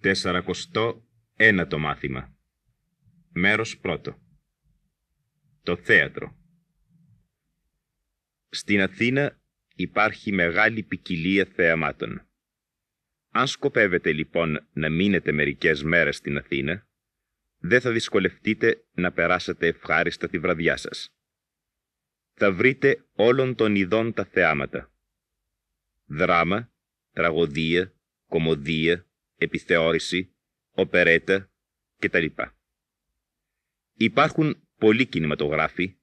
Τεσσαρακοστό ένατο μάθημα. Μέρος πρώτο. Το θέατρο. Στην Αθήνα υπάρχει μεγάλη ποικιλία θεαμάτων. Αν σκοπεύετε λοιπόν να μείνετε μερικές μέρες στην Αθήνα, δεν θα δυσκολευτείτε να περάσετε ευχάριστα τη βραδιά σας. Θα βρείτε όλων των ειδών τα θεάματα. Δράμα, τραγωδία, κομμωδία, επιθεώρηση, οπερέτα κτλ. Υπάρχουν πολλοί κινηματογράφοι,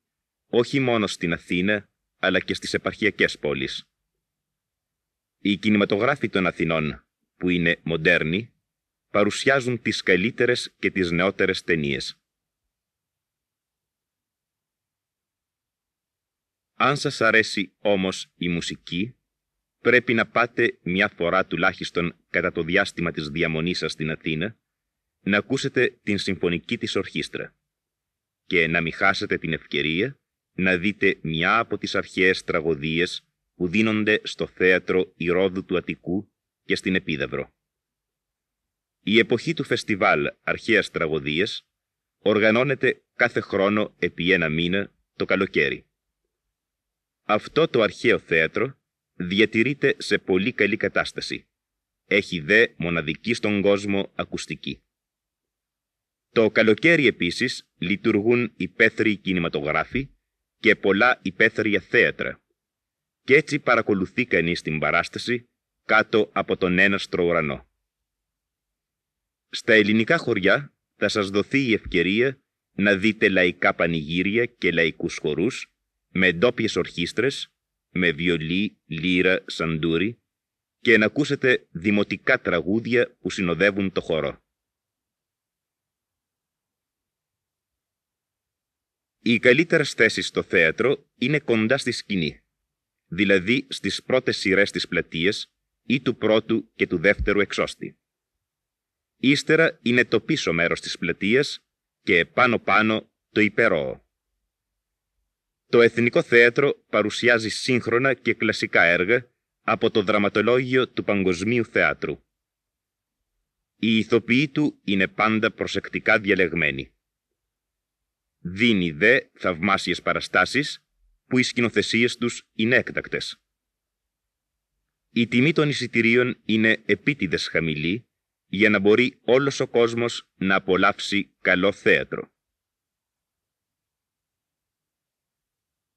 όχι μόνο στην Αθήνα, αλλά και στις επαρχιακές πόλεις. Οι κινηματογράφοι των Αθηνών, που είναι μοντέρνοι, παρουσιάζουν τις καλύτερες και τις νεότερες ταινίες. Αν σας αρέσει όμως η μουσική, πρέπει να πάτε μια φορά τουλάχιστον κατά το διάστημα της διαμονής σας στην Αθήνα, να ακούσετε την συμφωνική της ορχήστρα και να μην χάσετε την ευκαιρία να δείτε μια από τις αρχαίες τραγωδίες που δίνονται στο θέατρο Ηρώδου του Αττικού και στην Επίδαυρο. Η εποχή του φεστιβάλ Αρχαίας Τραγωδίες οργανώνεται κάθε χρόνο επί ένα μήνα το καλοκαίρι. Αυτό το αρχαίο θέατρο διατηρείται σε πολύ καλή κατάσταση. Έχει δε μοναδική στον κόσμο ακουστική. Το καλοκαίρι επίσης λειτουργούν υπαίθριοι κινηματογράφοι και πολλά υπαίθρια θέατρα και έτσι παρακολουθεί κανείς την παράσταση κάτω από τον έναστρο ουρανό. Στα ελληνικά χωριά θα σας δοθεί η ευκαιρία να δείτε λαϊκά πανηγύρια και λαϊκούς χορούς με ντόπιες ορχήστρες, με βιολί, λύρα, σαντούρι και να ακούσετε δημοτικά τραγούδια που συνοδεύουν το χορό. Οι καλύτερες θέσεις στο θέατρο είναι κοντά στη σκηνή, δηλαδή στις πρώτες σειρές της πλατείας ή του πρώτου και του δεύτερου εξώστη. Ύστερα είναι το πίσω μέρος της πλατείας και πάνω-πάνω το υπερόο. Το Εθνικό Θέατρο παρουσιάζει σύγχρονα και κλασικά έργα από το δραματολόγιο του Παγκοσμίου Θεάτρου. Οι ηθοποιοί του είναι πάντα προσεκτικά διαλεγμένοι. Δίνει δε θαυμάσιες παραστάσεις που οι σκηνοθεσίες τους είναι έκτακτες. Η τιμή των εισιτηρίων είναι επίτηδες χαμηλή για να μπορεί όλος ο κόσμος να απολαύσει καλό θέατρο.